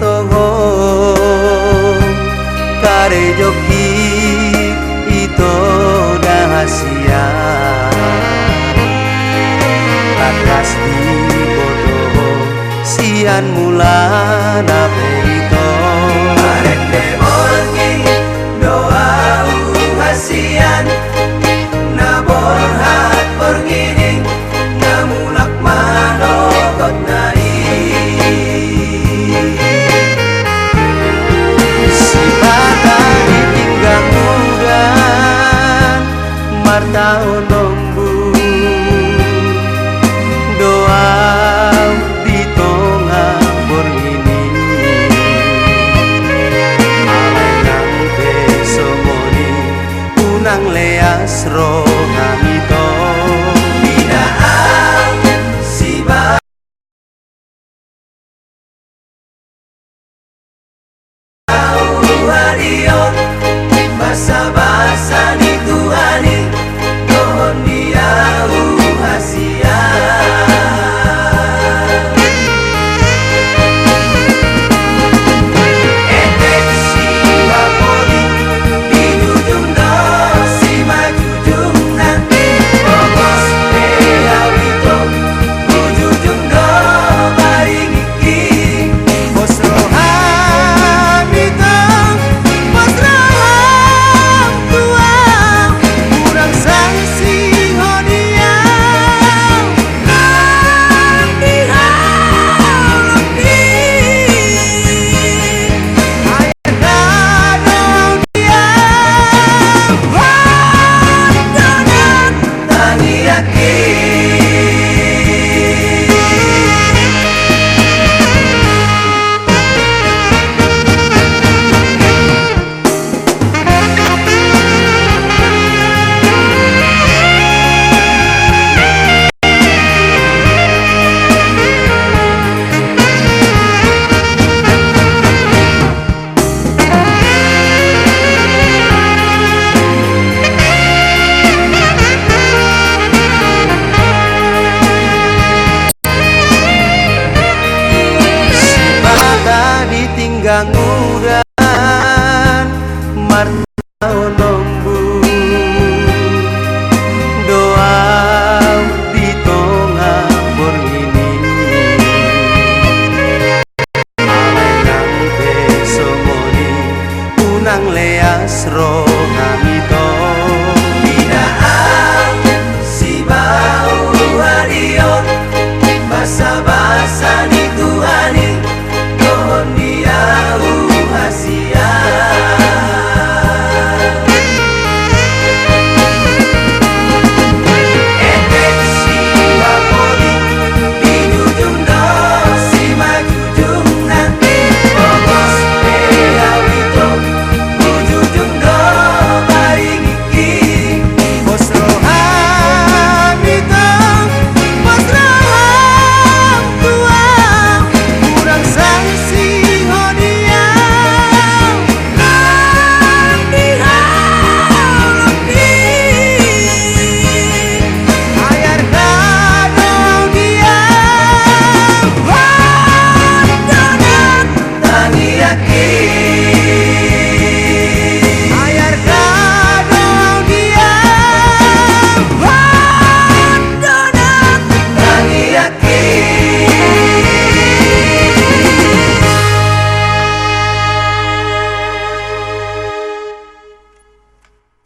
Togoh kare joki itu rahasia atas di bodoh sian mula nape I don't no. gangguan marnau nombu doa di tonga borgini malenang besomoni unang leas rohamito